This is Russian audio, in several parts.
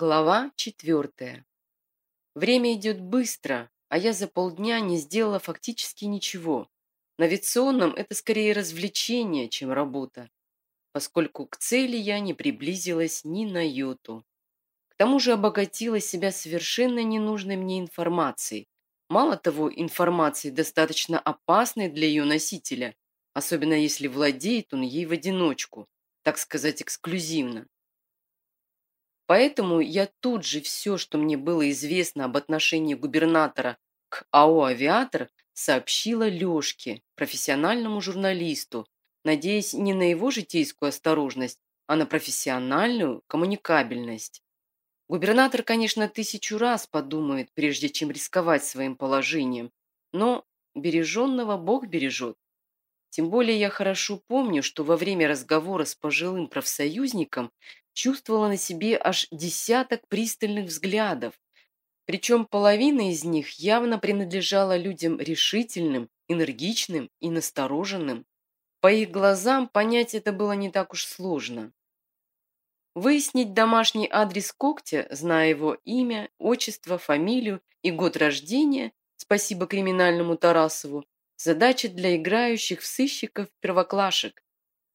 Глава четвертая. Время идет быстро, а я за полдня не сделала фактически ничего. На авиационном это скорее развлечение, чем работа, поскольку к цели я не приблизилась ни на йоту. К тому же обогатила себя совершенно ненужной мне информацией. Мало того, информации достаточно опасной для ее носителя, особенно если владеет он ей в одиночку, так сказать, эксклюзивно. Поэтому я тут же все, что мне было известно об отношении губернатора к АО «Авиатор», сообщила Лешке, профессиональному журналисту, надеясь не на его житейскую осторожность, а на профессиональную коммуникабельность. Губернатор, конечно, тысячу раз подумает, прежде чем рисковать своим положением, но береженного Бог бережет. Тем более я хорошо помню, что во время разговора с пожилым профсоюзником чувствовала на себе аж десяток пристальных взглядов, причем половина из них явно принадлежала людям решительным, энергичным и настороженным. По их глазам понять это было не так уж сложно. Выяснить домашний адрес когтя, зная его имя, отчество, фамилию и год рождения, спасибо криминальному Тарасову, задача для играющих в сыщиков первоклашек.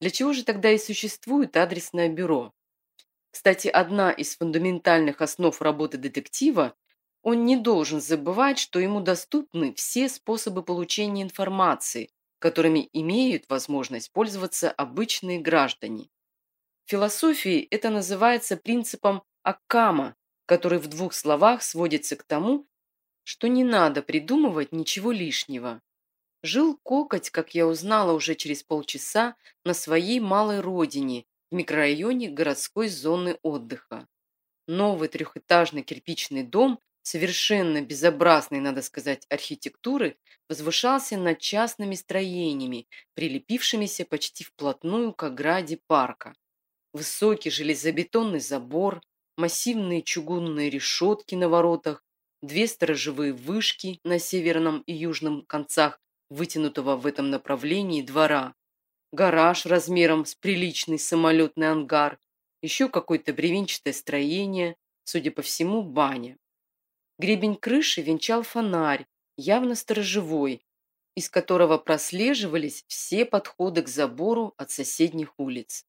Для чего же тогда и существует адресное бюро? Кстати, одна из фундаментальных основ работы детектива – он не должен забывать, что ему доступны все способы получения информации, которыми имеют возможность пользоваться обычные граждане. В философии это называется принципом Аккама, который в двух словах сводится к тому, что не надо придумывать ничего лишнего. Жил Кокоть, как я узнала уже через полчаса, на своей малой родине, в микрорайоне городской зоны отдыха. Новый трехэтажный кирпичный дом, совершенно безобразной, надо сказать, архитектуры, возвышался над частными строениями, прилепившимися почти вплотную к ограде парка. Высокий железобетонный забор, массивные чугунные решетки на воротах, две сторожевые вышки на северном и южном концах вытянутого в этом направлении двора, гараж размером с приличный самолетный ангар, еще какое-то бревенчатое строение, судя по всему, баня. Гребень крыши венчал фонарь, явно сторожевой, из которого прослеживались все подходы к забору от соседних улиц.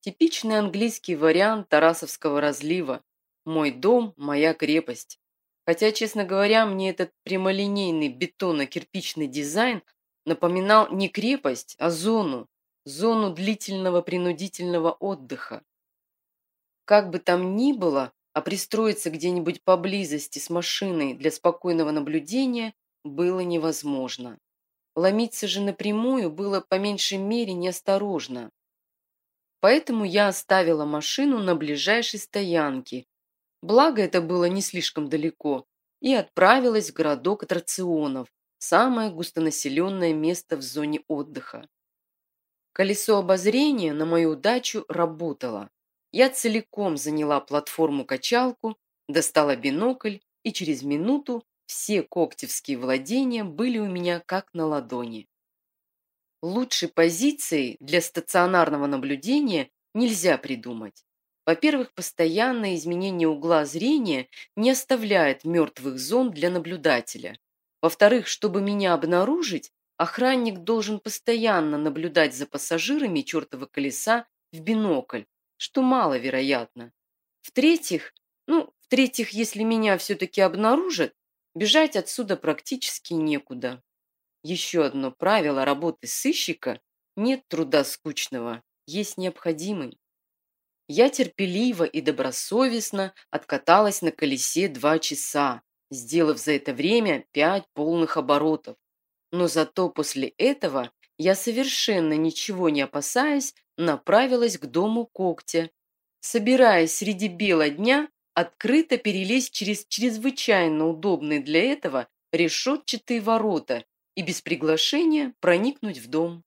Типичный английский вариант Тарасовского разлива «Мой дом, моя крепость». Хотя, честно говоря, мне этот прямолинейный бетонно-кирпичный дизайн напоминал не крепость, а зону, зону длительного принудительного отдыха. Как бы там ни было, а пристроиться где-нибудь поблизости с машиной для спокойного наблюдения было невозможно. Ломиться же напрямую было по меньшей мере неосторожно. Поэтому я оставила машину на ближайшей стоянке, благо это было не слишком далеко, и отправилась в городок аттракционов, самое густонаселенное место в зоне отдыха. Колесо обозрения на мою удачу работало. Я целиком заняла платформу-качалку, достала бинокль, и через минуту все коктевские владения были у меня как на ладони. Лучшей позиции для стационарного наблюдения нельзя придумать. Во-первых, постоянное изменение угла зрения не оставляет мертвых зон для наблюдателя. Во-вторых, чтобы меня обнаружить, охранник должен постоянно наблюдать за пассажирами чертова колеса в бинокль, что маловероятно. В-третьих, ну, в-третьих, если меня все-таки обнаружат, бежать отсюда практически некуда. Еще одно правило работы сыщика – нет труда скучного, есть необходимый. Я терпеливо и добросовестно откаталась на колесе два часа, сделав за это время пять полных оборотов. Но зато после этого я совершенно ничего не опасаясь направилась к дому когтя, собираясь среди бела дня открыто перелезть через чрезвычайно удобные для этого решетчатые ворота и без приглашения проникнуть в дом.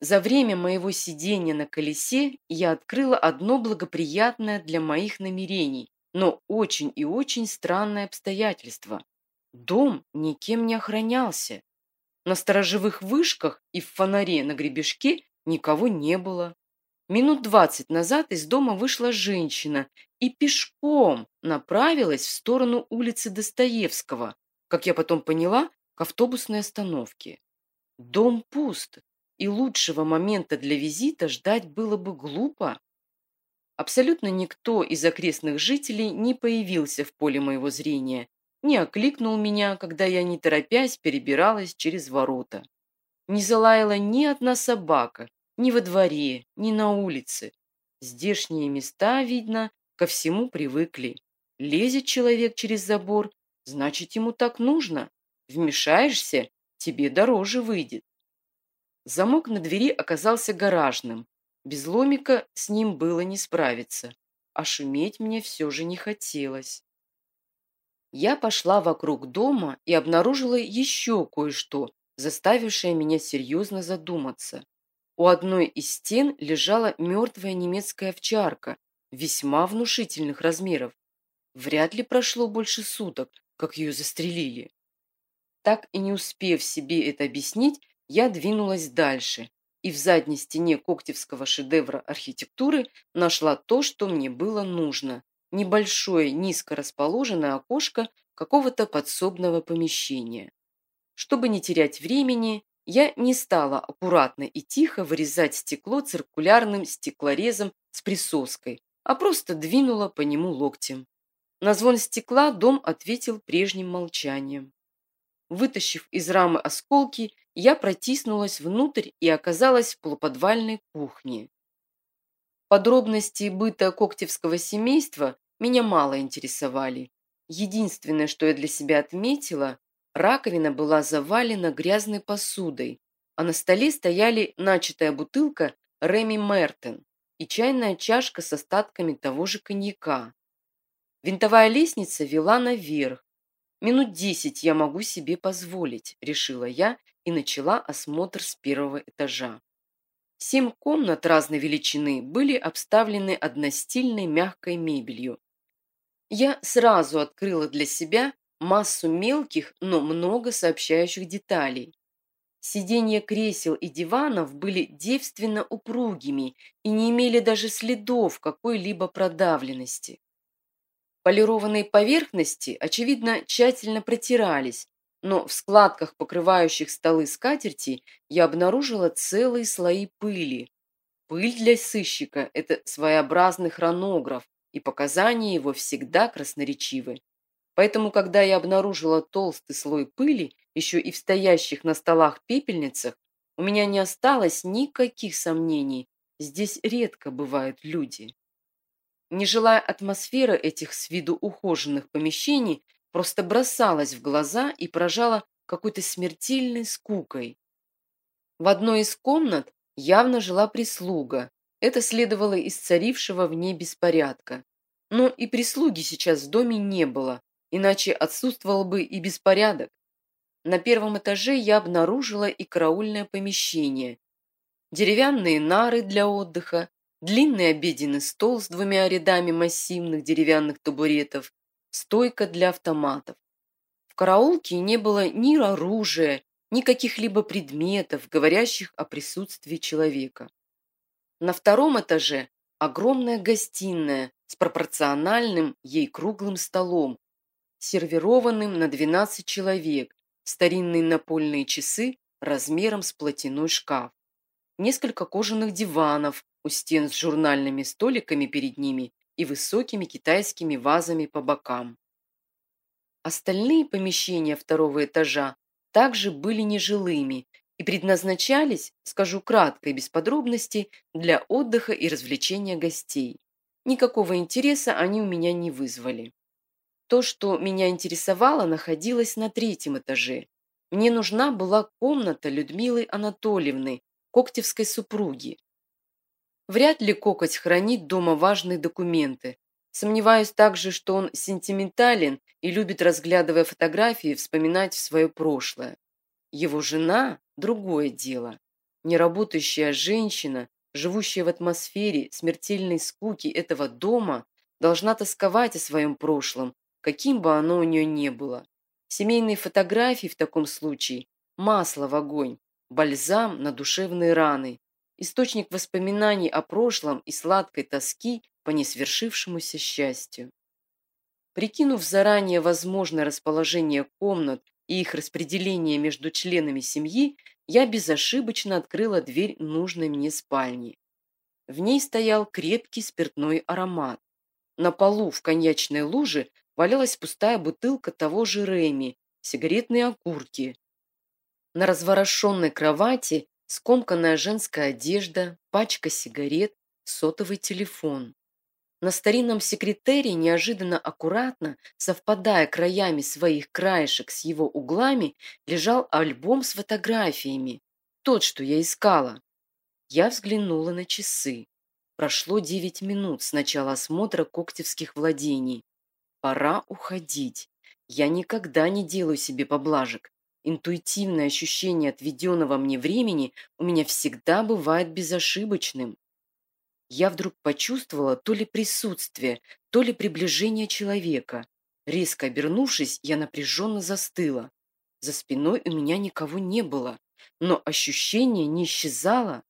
За время моего сидения на колесе я открыла одно благоприятное для моих намерений но очень и очень странное обстоятельство. Дом никем не охранялся. На сторожевых вышках и в фонаре на гребешке никого не было. Минут двадцать назад из дома вышла женщина и пешком направилась в сторону улицы Достоевского, как я потом поняла, к автобусной остановке. Дом пуст, и лучшего момента для визита ждать было бы глупо. Абсолютно никто из окрестных жителей не появился в поле моего зрения, не окликнул меня, когда я, не торопясь, перебиралась через ворота. Не залаяла ни одна собака, ни во дворе, ни на улице. Здешние места, видно, ко всему привыкли. Лезет человек через забор, значит, ему так нужно. Вмешаешься, тебе дороже выйдет. Замок на двери оказался гаражным. Без ломика с ним было не справиться, а шуметь мне все же не хотелось. Я пошла вокруг дома и обнаружила еще кое-что, заставившее меня серьезно задуматься. У одной из стен лежала мертвая немецкая овчарка, весьма внушительных размеров. Вряд ли прошло больше суток, как ее застрелили. Так и не успев себе это объяснить, я двинулась дальше и в задней стене коктевского шедевра архитектуры нашла то, что мне было нужно. Небольшое, низко расположенное окошко какого-то подсобного помещения. Чтобы не терять времени, я не стала аккуратно и тихо вырезать стекло циркулярным стеклорезом с присоской, а просто двинула по нему локтем. На звон стекла дом ответил прежним молчанием. Вытащив из рамы осколки, я протиснулась внутрь и оказалась в полуподвальной кухне. Подробности быта коктевского семейства меня мало интересовали. Единственное, что я для себя отметила, раковина была завалена грязной посудой, а на столе стояли начатая бутылка Реми Мертен и чайная чашка с остатками того же коньяка. Винтовая лестница вела наверх. Минут десять я могу себе позволить, решила я и начала осмотр с первого этажа. Семь комнат разной величины были обставлены одностильной мягкой мебелью. Я сразу открыла для себя массу мелких, но много сообщающих деталей. Сиденья кресел и диванов были девственно упругими и не имели даже следов какой-либо продавленности. Полированные поверхности, очевидно, тщательно протирались, но в складках, покрывающих столы скатерти, я обнаружила целые слои пыли. Пыль для сыщика – это своеобразный хронограф, и показания его всегда красноречивы. Поэтому, когда я обнаружила толстый слой пыли, еще и в стоящих на столах пепельницах, у меня не осталось никаких сомнений. Здесь редко бывают люди. Нежилая атмосфера этих с виду ухоженных помещений просто бросалась в глаза и поражала какой-то смертельной скукой. В одной из комнат явно жила прислуга. Это следовало из царившего в ней беспорядка. Но и прислуги сейчас в доме не было, иначе отсутствовал бы и беспорядок. На первом этаже я обнаружила и караульное помещение. Деревянные нары для отдыха, длинный обеденный стол с двумя рядами массивных деревянных табуретов, стойка для автоматов. В караулке не было ни оружия, ни каких-либо предметов, говорящих о присутствии человека. На втором этаже огромная гостиная с пропорциональным ей круглым столом, сервированным на 12 человек, старинные напольные часы размером с платяной шкаф, несколько кожаных диванов у стен с журнальными столиками перед ними и высокими китайскими вазами по бокам. Остальные помещения второго этажа также были нежилыми и предназначались, скажу кратко и без подробностей, для отдыха и развлечения гостей. Никакого интереса они у меня не вызвали. То, что меня интересовало, находилось на третьем этаже. Мне нужна была комната Людмилы Анатольевны, коктевской супруги, Вряд ли Кокоть хранит дома важные документы. Сомневаюсь также, что он сентиментален и любит, разглядывая фотографии, вспоминать свое прошлое. Его жена – другое дело. Неработающая женщина, живущая в атмосфере смертельной скуки этого дома, должна тосковать о своем прошлом, каким бы оно у нее не было. Семейные фотографии в таком случае – масло в огонь, бальзам на душевные раны, источник воспоминаний о прошлом и сладкой тоски по несвершившемуся счастью. Прикинув заранее возможное расположение комнат и их распределение между членами семьи, я безошибочно открыла дверь нужной мне спальни. В ней стоял крепкий спиртной аромат. На полу в коньячной луже валялась пустая бутылка того же Реми, сигаретные окурки. На разворошенной кровати скомканная женская одежда, пачка сигарет, сотовый телефон. На старинном секретере неожиданно аккуратно, совпадая краями своих краешек с его углами, лежал альбом с фотографиями. Тот, что я искала. Я взглянула на часы. Прошло девять минут с начала осмотра когтевских владений. Пора уходить. Я никогда не делаю себе поблажек. Интуитивное ощущение отведенного мне времени у меня всегда бывает безошибочным. Я вдруг почувствовала то ли присутствие, то ли приближение человека. Резко обернувшись, я напряженно застыла. За спиной у меня никого не было, но ощущение не исчезало.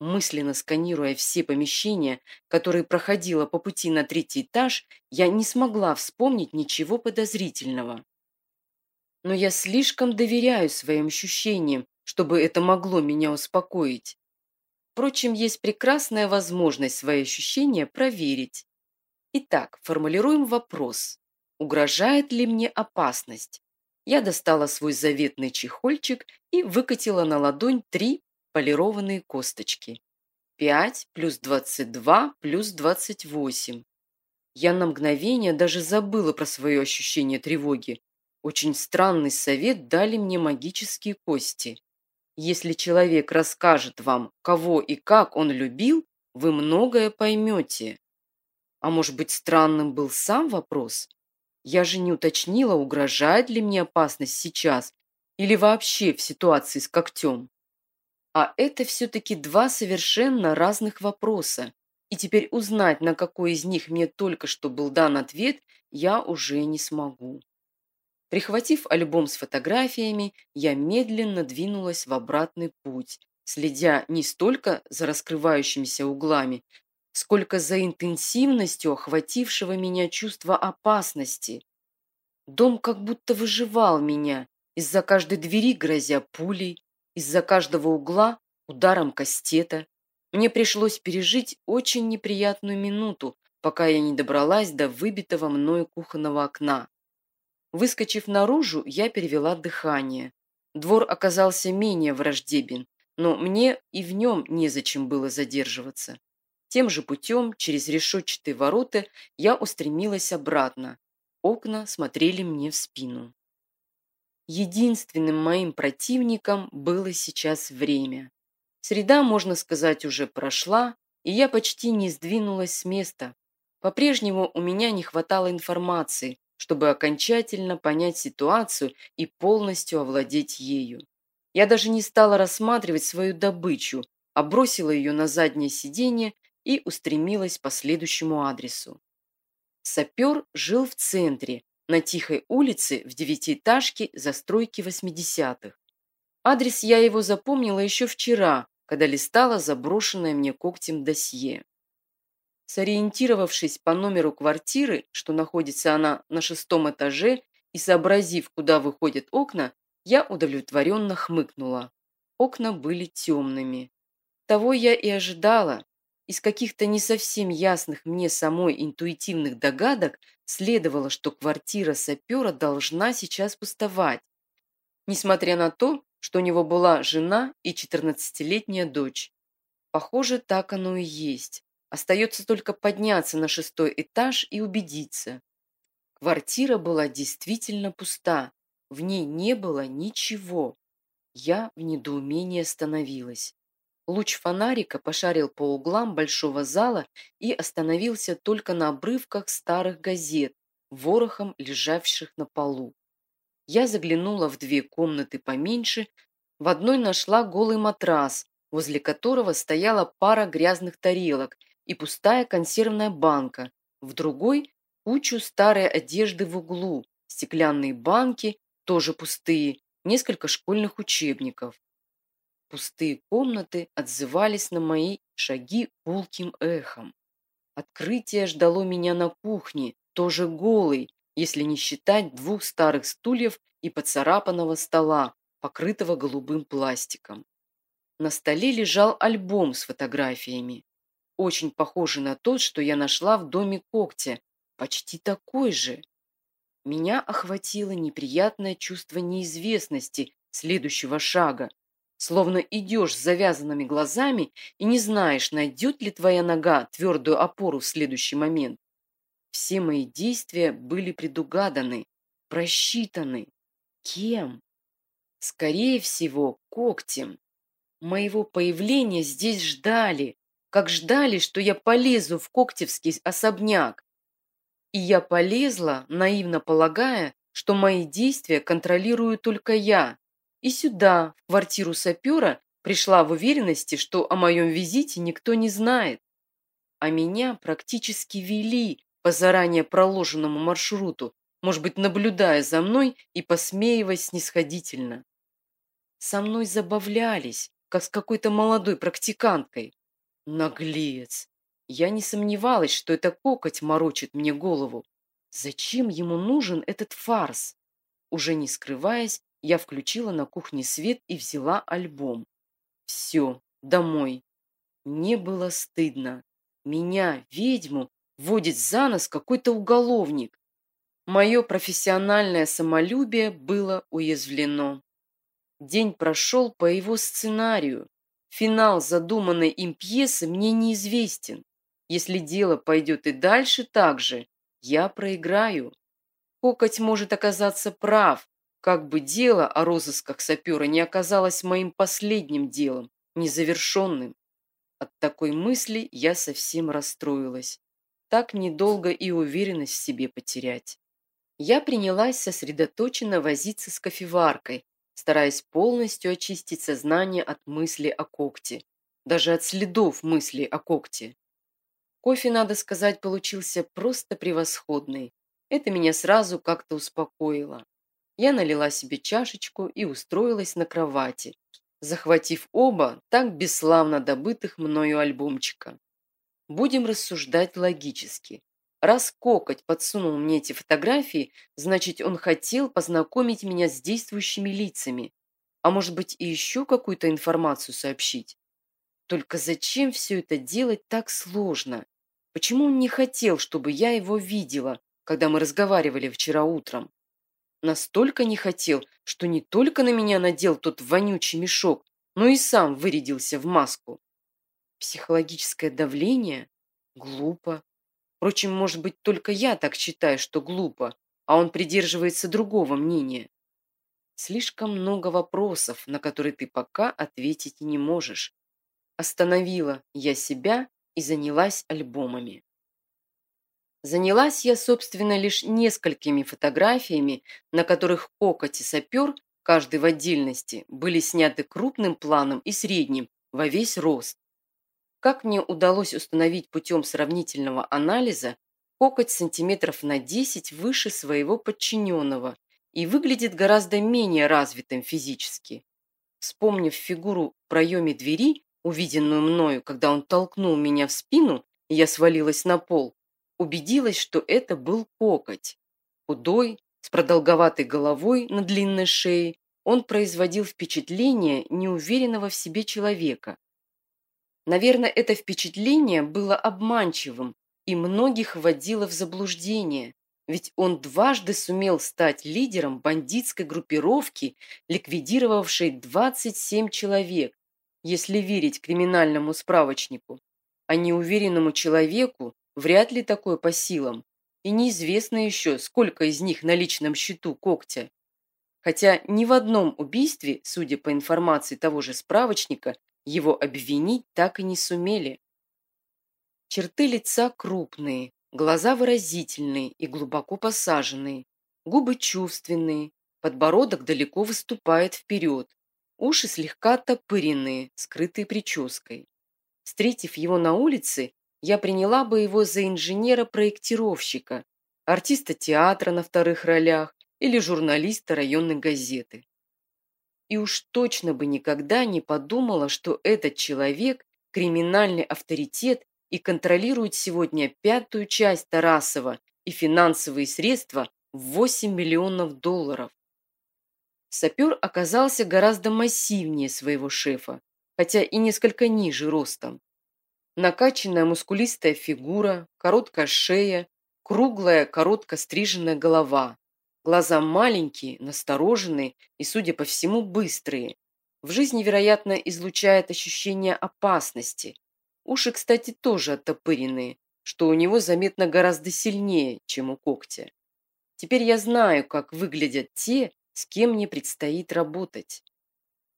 Мысленно сканируя все помещения, которые проходила по пути на третий этаж, я не смогла вспомнить ничего подозрительного. Но я слишком доверяю своим ощущениям, чтобы это могло меня успокоить. Впрочем, есть прекрасная возможность свои ощущения проверить. Итак, формулируем вопрос. Угрожает ли мне опасность? Я достала свой заветный чехольчик и выкатила на ладонь три полированные косточки. 5 плюс 22 плюс 28. Я на мгновение даже забыла про свое ощущение тревоги. Очень странный совет дали мне магические кости. Если человек расскажет вам, кого и как он любил, вы многое поймете. А может быть, странным был сам вопрос? Я же не уточнила, угрожает ли мне опасность сейчас или вообще в ситуации с когтем. А это все-таки два совершенно разных вопроса. И теперь узнать, на какой из них мне только что был дан ответ, я уже не смогу. Прихватив альбом с фотографиями, я медленно двинулась в обратный путь, следя не столько за раскрывающимися углами, сколько за интенсивностью охватившего меня чувства опасности. Дом как будто выживал меня, из-за каждой двери грозя пулей, из-за каждого угла ударом кастета. Мне пришлось пережить очень неприятную минуту, пока я не добралась до выбитого мною кухонного окна. Выскочив наружу, я перевела дыхание. Двор оказался менее враждебен, но мне и в нем незачем было задерживаться. Тем же путем, через решетчатые ворота, я устремилась обратно. Окна смотрели мне в спину. Единственным моим противником было сейчас время. Среда, можно сказать, уже прошла, и я почти не сдвинулась с места. По-прежнему у меня не хватало информации, чтобы окончательно понять ситуацию и полностью овладеть ею. Я даже не стала рассматривать свою добычу, а бросила ее на заднее сиденье и устремилась по следующему адресу. Сапер жил в центре, на тихой улице в девятиэтажке застройки 80-х. Адрес я его запомнила еще вчера, когда листала заброшенное мне когтем досье. Сориентировавшись по номеру квартиры, что находится она на шестом этаже, и сообразив, куда выходят окна, я удовлетворенно хмыкнула. Окна были темными. Того я и ожидала. Из каких-то не совсем ясных мне самой интуитивных догадок следовало, что квартира сапера должна сейчас пустовать. Несмотря на то, что у него была жена и 14-летняя дочь. Похоже, так оно и есть. Остается только подняться на шестой этаж и убедиться. Квартира была действительно пуста. В ней не было ничего. Я в недоумении остановилась. Луч фонарика пошарил по углам большого зала и остановился только на обрывках старых газет, ворохом лежавших на полу. Я заглянула в две комнаты поменьше, в одной нашла голый матрас, возле которого стояла пара грязных тарелок и пустая консервная банка, в другой – кучу старой одежды в углу, стеклянные банки, тоже пустые, несколько школьных учебников. Пустые комнаты отзывались на мои шаги пулким эхом. Открытие ждало меня на кухне, тоже голый, если не считать двух старых стульев и поцарапанного стола, покрытого голубым пластиком. На столе лежал альбом с фотографиями. Очень похожий на тот, что я нашла в доме когтя. Почти такой же. Меня охватило неприятное чувство неизвестности следующего шага. Словно идешь с завязанными глазами и не знаешь, найдет ли твоя нога твердую опору в следующий момент. Все мои действия были предугаданы, просчитаны. Кем? Скорее всего, когтем. Моего появления здесь ждали, как ждали, что я полезу в когтевский особняк. И я полезла, наивно полагая, что мои действия контролирую только я. И сюда, в квартиру сапера, пришла в уверенности, что о моем визите никто не знает. А меня практически вели по заранее проложенному маршруту, может быть, наблюдая за мной и посмеиваясь снисходительно. Со мной забавлялись, как с какой-то молодой практиканткой. Наглец! Я не сомневалась, что это кокоть морочит мне голову. Зачем ему нужен этот фарс? Уже не скрываясь, я включила на кухне свет и взяла альбом. Все, домой. Мне было стыдно. Меня, ведьму, водит за нос какой-то уголовник. Мое профессиональное самолюбие было уязвлено. День прошел по его сценарию. Финал задуманной им пьесы мне неизвестен. Если дело пойдет и дальше так же, я проиграю. Кокоть может оказаться прав, как бы дело о розысках сапера не оказалось моим последним делом, незавершенным. От такой мысли я совсем расстроилась. Так недолго и уверенность в себе потерять. Я принялась сосредоточенно возиться с кофеваркой, стараясь полностью очистить сознание от мысли о когте, даже от следов мысли о когте. Кофе, надо сказать, получился просто превосходный. Это меня сразу как-то успокоило. Я налила себе чашечку и устроилась на кровати, захватив оба так бесславно добытых мною альбомчика. Будем рассуждать логически. Раз Кокоть подсунул мне эти фотографии, значит, он хотел познакомить меня с действующими лицами. А может быть, и еще какую-то информацию сообщить. Только зачем все это делать так сложно? Почему он не хотел, чтобы я его видела, когда мы разговаривали вчера утром? Настолько не хотел, что не только на меня надел тот вонючий мешок, но и сам вырядился в маску. Психологическое давление? Глупо. Впрочем, может быть, только я так считаю, что глупо, а он придерживается другого мнения. Слишком много вопросов, на которые ты пока ответить не можешь. Остановила я себя и занялась альбомами. Занялась я, собственно, лишь несколькими фотографиями, на которых кокоть и сапер, каждый в отдельности, были сняты крупным планом и средним, во весь рост. Как мне удалось установить путем сравнительного анализа, кокоть сантиметров на 10 выше своего подчиненного и выглядит гораздо менее развитым физически. Вспомнив фигуру в проеме двери, увиденную мною, когда он толкнул меня в спину, и я свалилась на пол, убедилась, что это был кокоть. Худой, с продолговатой головой на длинной шее, он производил впечатление неуверенного в себе человека, Наверное, это впечатление было обманчивым и многих вводило в заблуждение, ведь он дважды сумел стать лидером бандитской группировки, ликвидировавшей 27 человек, если верить криминальному справочнику. А неуверенному человеку вряд ли такое по силам, и неизвестно еще, сколько из них на личном счету когтя. Хотя ни в одном убийстве, судя по информации того же справочника, его обвинить так и не сумели. Черты лица крупные, глаза выразительные и глубоко посаженные, губы чувственные, подбородок далеко выступает вперед, уши слегка оттопыренные, скрытые прической. Встретив его на улице, я приняла бы его за инженера-проектировщика, артиста театра на вторых ролях или журналиста районной газеты и уж точно бы никогда не подумала, что этот человек – криминальный авторитет и контролирует сегодня пятую часть Тарасова и финансовые средства в 8 миллионов долларов. Сапер оказался гораздо массивнее своего шефа, хотя и несколько ниже ростом. Накачанная мускулистая фигура, короткая шея, круглая, коротко стриженная голова. Глаза маленькие, настороженные и, судя по всему, быстрые. В жизни, вероятно, излучает ощущение опасности. Уши, кстати, тоже оттопыренные, что у него заметно гораздо сильнее, чем у когтя. Теперь я знаю, как выглядят те, с кем мне предстоит работать.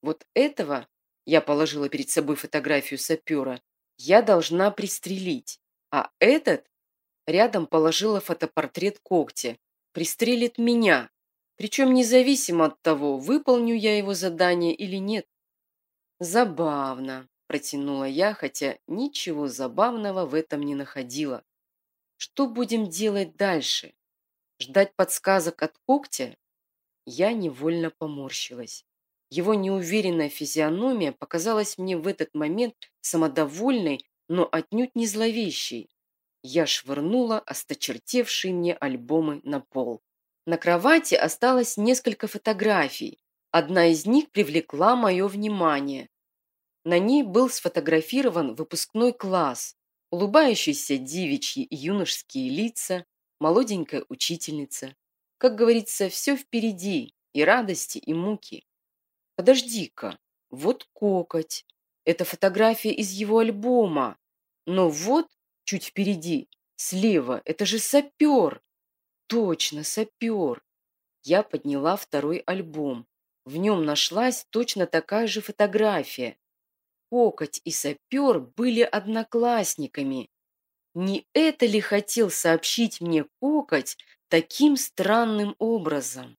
Вот этого, я положила перед собой фотографию сапера, я должна пристрелить, а этот рядом положила фотопортрет когтя, пристрелит меня, причем независимо от того, выполню я его задание или нет. Забавно, протянула я, хотя ничего забавного в этом не находила. Что будем делать дальше? Ждать подсказок от когтя? Я невольно поморщилась. Его неуверенная физиономия показалась мне в этот момент самодовольной, но отнюдь не зловещей. Я швырнула осточертевшие мне альбомы на пол. На кровати осталось несколько фотографий. Одна из них привлекла мое внимание. На ней был сфотографирован выпускной класс, улыбающиеся девичьи и юношеские лица, молоденькая учительница. Как говорится, все впереди, и радости, и муки. Подожди-ка, вот кокоть. Это фотография из его альбома. Но вот чуть впереди, слева, это же сапер. Точно, сапер. Я подняла второй альбом. В нем нашлась точно такая же фотография. Кокоть и сапер были одноклассниками. Не это ли хотел сообщить мне Кокоть таким странным образом?